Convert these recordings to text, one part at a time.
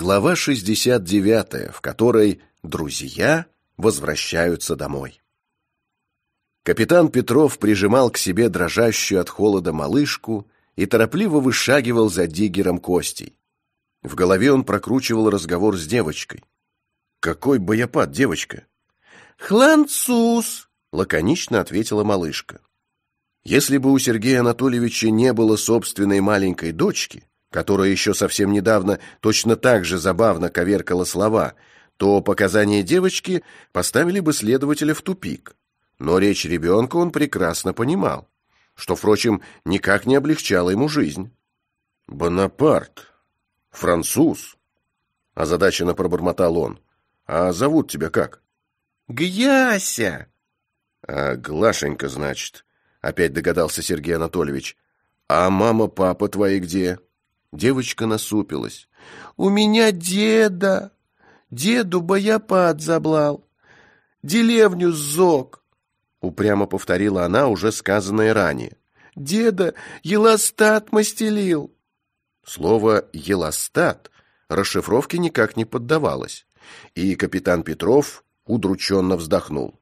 Глава 69, в которой друзья возвращаются домой. Капитан Петров прижимал к себе дрожащую от холода малышку и торопливо вышагивал за диггером Костей. В голове он прокручивал разговор с девочкой. «Какой боепад, девочка?» «Хланцуз!» — лаконично ответила малышка. Если бы у Сергея Анатольевича не было собственной маленькой дочки, которая еще совсем недавно точно так же забавно коверкала слова, то показания девочки поставили бы следователя в тупик. Но речь ребенка он прекрасно понимал, что, впрочем, никак не облегчало ему жизнь. «Бонапарт, француз», — озадаченно пробормотал он. «А зовут тебя как?» «Гяся!» «А Глашенька, значит», — опять догадался Сергей Анатольевич. «А мама-папа твои где?» Девочка насупилась. «У меня деда. Деду бояпад заблал. Деревню сзог», — упрямо повторила она уже сказанное ранее. «Деда елостат мастелил». Слово «елостат» расшифровке никак не поддавалось, и капитан Петров удрученно вздохнул.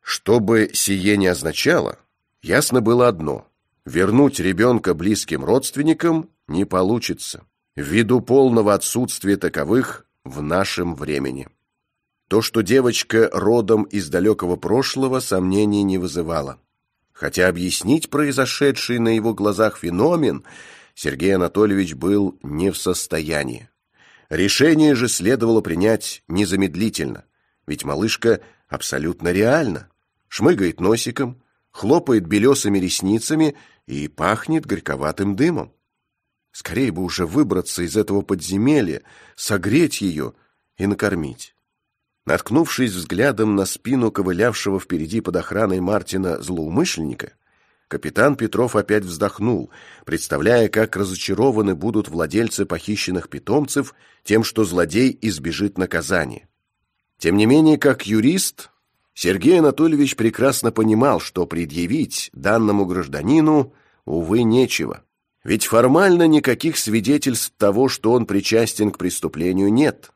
Что бы сие не означало, ясно было одно — вернуть ребенка близким родственникам не получится, ввиду полного отсутствия таковых в нашем времени. То, что девочка родом из далекого прошлого, сомнений не вызывало. Хотя объяснить произошедший на его глазах феномен Сергей Анатольевич был не в состоянии. Решение же следовало принять незамедлительно, ведь малышка абсолютно реальна, шмыгает носиком, хлопает белесыми ресницами и пахнет горьковатым дымом. Скорее бы уже выбраться из этого подземелья, согреть ее и накормить. Наткнувшись взглядом на спину ковылявшего впереди под охраной Мартина злоумышленника, капитан Петров опять вздохнул, представляя, как разочарованы будут владельцы похищенных питомцев тем, что злодей избежит наказания. Тем не менее, как юрист, Сергей Анатольевич прекрасно понимал, что предъявить данному гражданину, увы, нечего. Ведь формально никаких свидетельств того, что он причастен к преступлению, нет.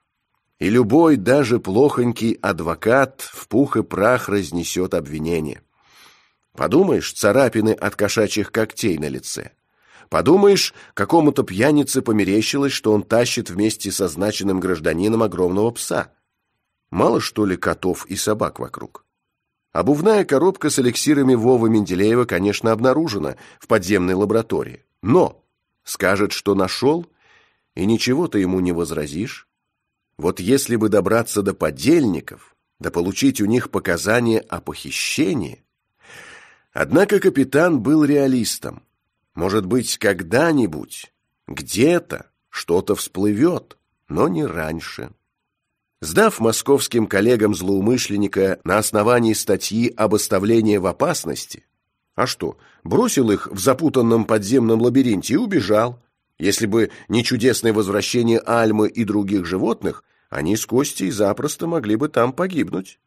И любой, даже плохонький адвокат в пух и прах разнесет обвинение. Подумаешь, царапины от кошачьих когтей на лице. Подумаешь, какому-то пьянице померещилось, что он тащит вместе со значенным гражданином огромного пса. Мало что ли котов и собак вокруг? Обувная коробка с эликсирами Вовы Менделеева, конечно, обнаружена в подземной лаборатории. Но скажет, что нашел, и ничего ты ему не возразишь. Вот если бы добраться до подельников, да получить у них показания о похищении... Однако капитан был реалистом. Может быть, когда-нибудь, где-то что-то всплывет, но не раньше. Сдав московским коллегам злоумышленника на основании статьи об оставлении в опасности, а что, бросил их в запутанном подземном лабиринте и убежал. Если бы не чудесное возвращение Альмы и других животных, они с Костей запросто могли бы там погибнуть.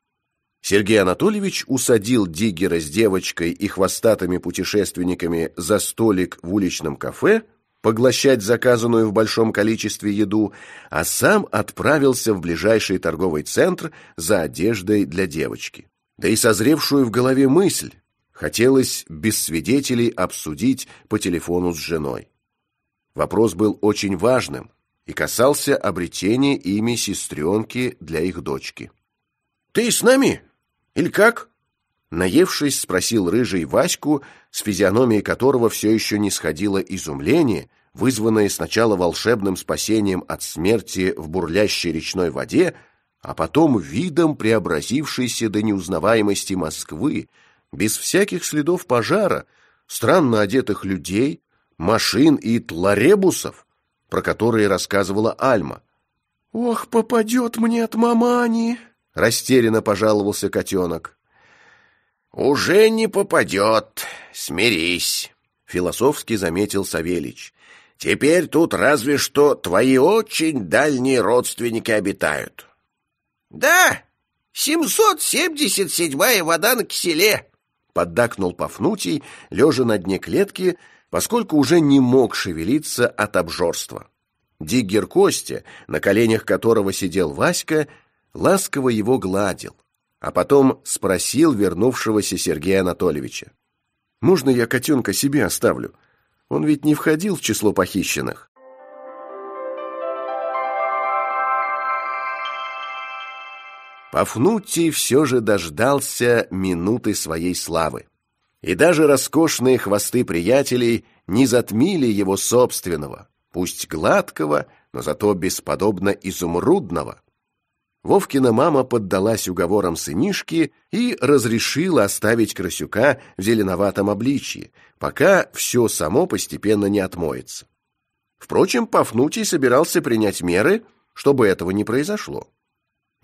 Сергей Анатольевич усадил Диггера с девочкой и хвостатыми путешественниками за столик в уличном кафе, поглощать заказанную в большом количестве еду, а сам отправился в ближайший торговый центр за одеждой для девочки. Да и созревшую в голове мысль, Хотелось без свидетелей обсудить по телефону с женой. Вопрос был очень важным и касался обретения ими сестренки для их дочки. «Ты с нами? Или как?» Наевшись, спросил рыжий Ваську, с физиономией которого все еще не сходило изумление, вызванное сначала волшебным спасением от смерти в бурлящей речной воде, а потом видом преобразившейся до неузнаваемости Москвы, без всяких следов пожара, странно одетых людей, машин и тларебусов, про которые рассказывала Альма. «Ох, попадет мне от мамани!» — растерянно пожаловался котенок. «Уже не попадет, смирись», — философски заметил Савельич. «Теперь тут разве что твои очень дальние родственники обитают». «Да, семьсот семьдесят седьмая вода на киселе», поддакнул Пафнутий, лежа на дне клетки, поскольку уже не мог шевелиться от обжорства. Диггер Костя, на коленях которого сидел Васька, ласково его гладил, а потом спросил вернувшегося Сергея Анатольевича. «Можно я котенка себе оставлю? Он ведь не входил в число похищенных». Пафнутий все же дождался минуты своей славы. И даже роскошные хвосты приятелей не затмили его собственного, пусть гладкого, но зато бесподобно изумрудного. Вовкина мама поддалась уговорам сынишки и разрешила оставить Красюка в зеленоватом обличье, пока все само постепенно не отмоется. Впрочем, Пафнутий собирался принять меры, чтобы этого не произошло.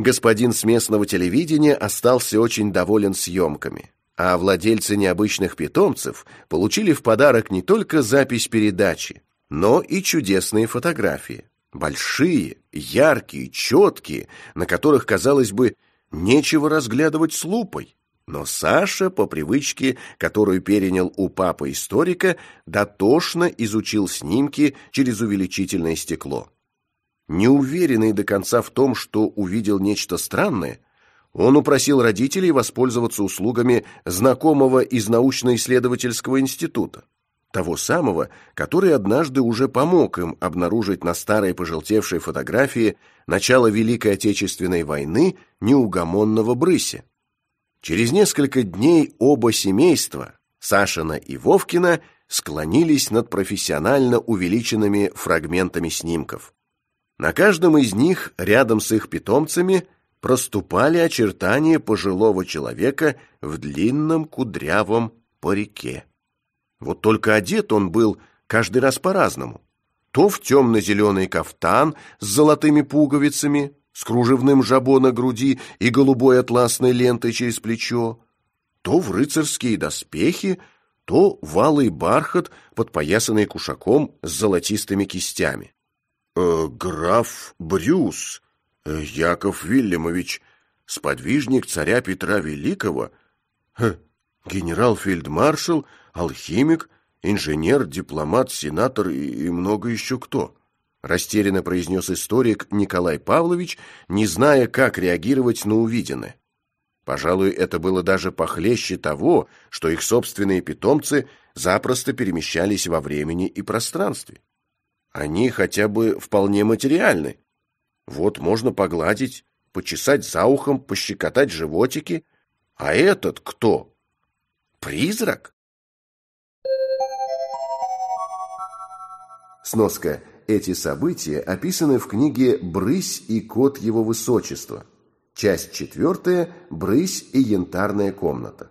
Господин с местного телевидения остался очень доволен съемками, а владельцы необычных питомцев получили в подарок не только запись передачи, но и чудесные фотографии. Большие, яркие, четкие, на которых, казалось бы, нечего разглядывать с лупой. Но Саша, по привычке, которую перенял у папы-историка, дотошно изучил снимки через увеличительное стекло. Неуверенный до конца в том, что увидел нечто странное, он упросил родителей воспользоваться услугами знакомого из научно-исследовательского института, того самого, который однажды уже помог им обнаружить на старой пожелтевшей фотографии начало Великой Отечественной войны неугомонного Брыся. Через несколько дней оба семейства, Сашина и Вовкина, склонились над профессионально увеличенными фрагментами снимков. На каждом из них, рядом с их питомцами, проступали очертания пожилого человека в длинном кудрявом парике. Вот только одет он был каждый раз по-разному. То в темно-зеленый кафтан с золотыми пуговицами, с кружевным жабо на груди и голубой атласной лентой через плечо, то в рыцарские доспехи, то в алый бархат, подпоясанный кушаком с золотистыми кистями э, граф Брюс, э, Яков Вильямович, сподвижник царя Петра Великого, э, генерал-фельдмаршал, алхимик, инженер, дипломат, сенатор и, и много еще кто. Растерянно произнес историк Николай Павлович, не зная, как реагировать на увиденное. Пожалуй, это было даже похлеще того, что их собственные питомцы запросто перемещались во времени и пространстве. Они хотя бы вполне материальны. Вот можно погладить, почесать за ухом, пощекотать животики. А этот кто? Призрак? Сноска. Эти события описаны в книге «Брысь и кот его высочества». Часть четвертая «Брысь и янтарная комната».